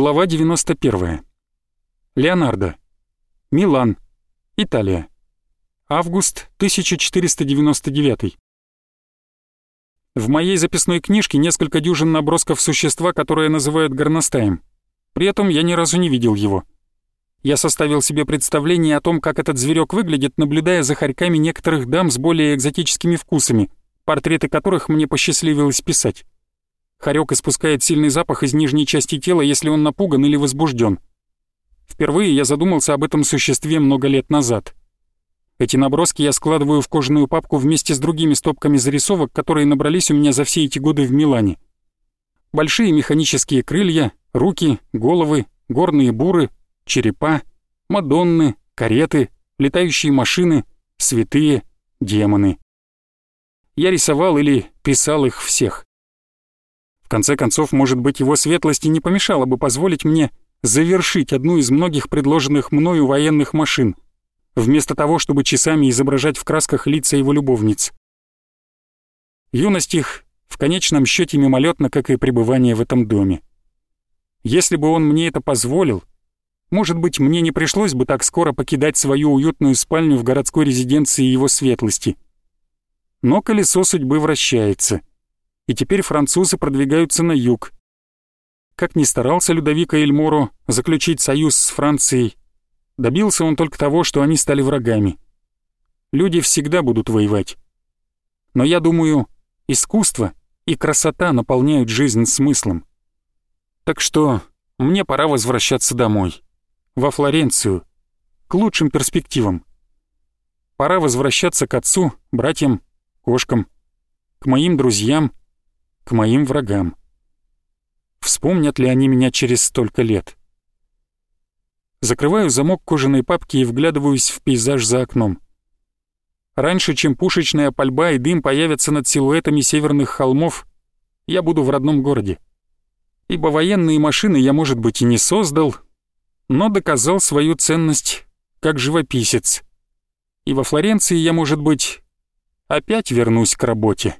Глава 91. Леонардо. Милан. Италия. Август 1499. В моей записной книжке несколько дюжин набросков существа, которое называют горностаем. При этом я ни разу не видел его. Я составил себе представление о том, как этот зверек выглядит, наблюдая за хорьками некоторых дам с более экзотическими вкусами, портреты которых мне посчастливилось писать. Хорек испускает сильный запах из нижней части тела, если он напуган или возбужден. Впервые я задумался об этом существе много лет назад. Эти наброски я складываю в кожаную папку вместе с другими стопками зарисовок, которые набрались у меня за все эти годы в Милане. Большие механические крылья, руки, головы, горные буры, черепа, мадонны, кареты, летающие машины, святые, демоны. Я рисовал или писал их всех. В конце концов, может быть, его светлости не помешало бы позволить мне завершить одну из многих предложенных мною военных машин, вместо того, чтобы часами изображать в красках лица его любовниц. Юность их в конечном счете мимолетна, как и пребывание в этом доме. Если бы он мне это позволил, может быть, мне не пришлось бы так скоро покидать свою уютную спальню в городской резиденции его светлости. Но колесо судьбы вращается — и теперь французы продвигаются на юг. Как ни старался Людовика Эльморо заключить союз с Францией, добился он только того, что они стали врагами. Люди всегда будут воевать. Но я думаю, искусство и красота наполняют жизнь смыслом. Так что мне пора возвращаться домой, во Флоренцию, к лучшим перспективам. Пора возвращаться к отцу, братьям, кошкам, к моим друзьям к моим врагам. Вспомнят ли они меня через столько лет? Закрываю замок кожаной папки и вглядываюсь в пейзаж за окном. Раньше, чем пушечная пальба и дым появятся над силуэтами северных холмов, я буду в родном городе. Ибо военные машины я, может быть, и не создал, но доказал свою ценность как живописец. И во Флоренции я, может быть, опять вернусь к работе.